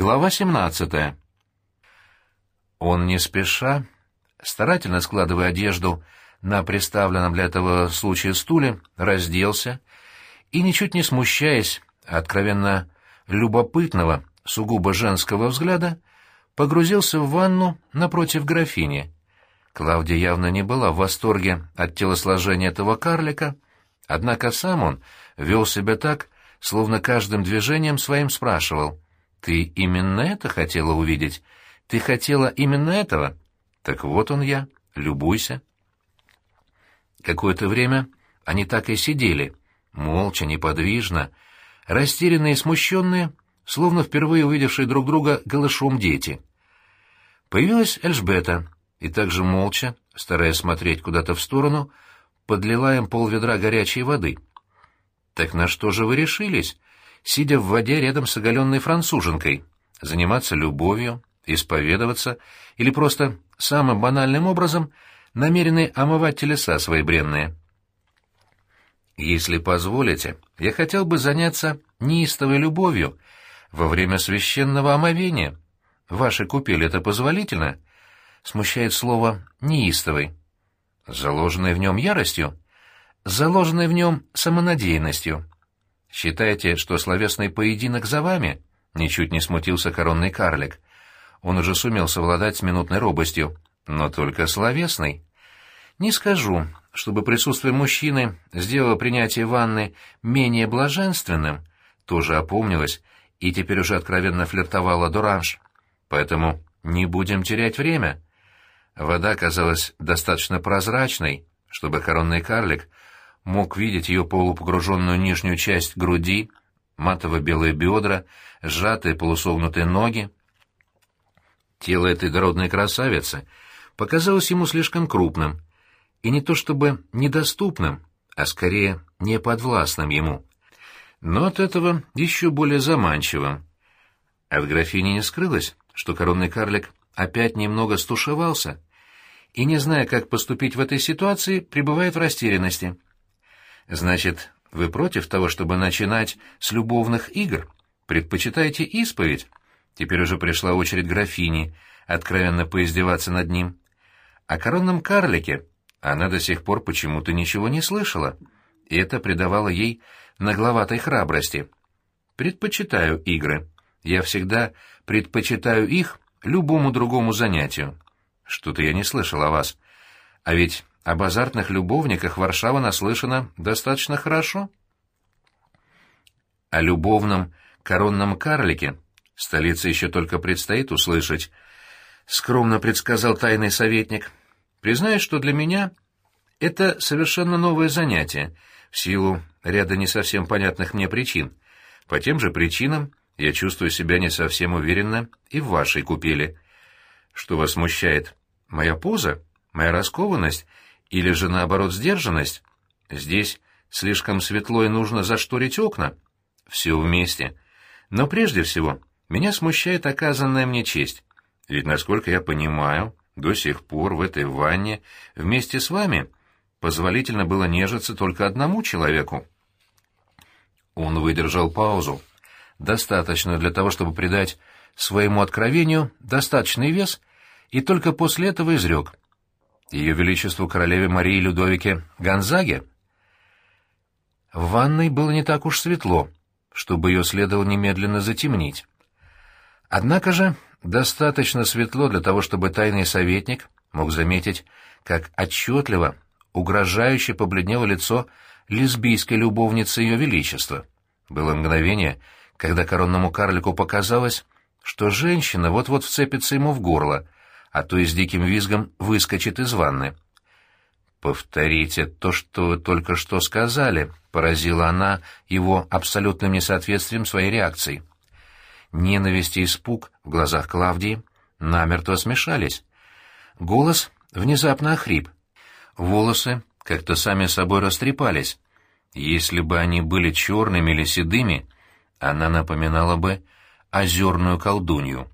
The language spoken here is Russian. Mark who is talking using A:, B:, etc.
A: Глава 17. Он не спеша, старательно складывая одежду на приставленном для этого случая стуле, разделся и, ничуть не смущаясь откровенно любопытного, сугубо женского взгляда, погрузился в ванну напротив графини. Клавдия явно не была в восторге от телосложения этого карлика, однако сам он вел себя так, словно каждым движением своим спрашивал, «Ты именно это хотела увидеть? Ты хотела именно этого? Так вот он я, любуйся». Какое-то время они так и сидели, молча, неподвижно, растерянные и смущенные, словно впервые увидевшие друг друга голышом дети. Появилась Эльжбета, и также молча, стараясь смотреть куда-то в сторону, подлила им полведра горячей воды. «Так на что же вы решились?» Сидя в воде рядом с оголенной француженкой, заниматься любовью, исповедоваться или просто самым банальным образом намерены омывать телеса свои бренные. Если позволите, я хотел бы заняться неистовой любовью во время священного омовения. Ваши купели это позволительно? Смущает слово «неистовый». Заложенной в нем яростью? Заложенной в нем самонадеянностью. Считаете, что словесный поединок за вами? Ничуть не смутился коронный карлик. Он уже сумел совладать с минутной робостью, но только словесный. Не скажу, чтобы присутствие мужчины сделало принятие ванны менее блаженственным, тоже опомнилась и теперь уже откровенно флиртовала Дуранж. Поэтому не будем терять время. Вода казалась достаточно прозрачной, чтобы коронный карлик мог видеть ее полупогруженную нижнюю часть груди, матово-белые бедра, сжатые полусогнутые ноги. Тело этой дородной красавицы показалось ему слишком крупным, и не то чтобы недоступным, а скорее неподвластным ему. Но от этого еще более заманчивым. От графини не скрылось, что коронный карлик опять немного стушевался и, не зная, как поступить в этой ситуации, пребывает в растерянности — Значит, вы против того, чтобы начинать с любовных игр? Предпочитаете исповедь? Теперь уже пришла очередь графини откровенно поиздеваться над ним. О коронном карлике она до сих пор почему-то ничего не слышала, и это придавало ей нагловатой храбрости. Предпочитаю игры. Я всегда предпочитаю их любому другому занятию. Что-то я не слышал о вас. А ведь об азартных любовниках Варшава наслышана достаточно хорошо. О любовном коронном карлике столице еще только предстоит услышать, — скромно предсказал тайный советник. Признаюсь, что для меня это совершенно новое занятие, в силу ряда не совсем понятных мне причин. По тем же причинам я чувствую себя не совсем уверенно и в вашей купели. Что вас смущает? Моя поза? Моя раскованность? Или же, наоборот, сдержанность? Здесь слишком светло и нужно зашторить окна. Все вместе. Но прежде всего, меня смущает оказанная мне честь. Ведь, насколько я понимаю, до сих пор в этой ванне вместе с вами позволительно было нежиться только одному человеку. Он выдержал паузу. Достаточно для того, чтобы придать своему откровению достаточный вес, и только после этого изрек — ее Величеству королеве Марии Людовике Гонзаге? В ванной было не так уж светло, чтобы ее следовало немедленно затемнить. Однако же достаточно светло для того, чтобы тайный советник мог заметить, как отчетливо, угрожающе побледнело лицо лесбийской любовницы Ее Величества. Было мгновение, когда коронному карлику показалось, что женщина вот-вот вцепится ему в горло — а то и с диким визгом выскочит из ванны. «Повторите то, что вы только что сказали», — поразила она его абсолютным несоответствием своей реакции. Ненависть и испуг в глазах Клавдии намертво смешались. Голос внезапно охрип. Волосы как-то сами собой растрепались. Если бы они были черными или седыми, она напоминала бы озерную колдунью.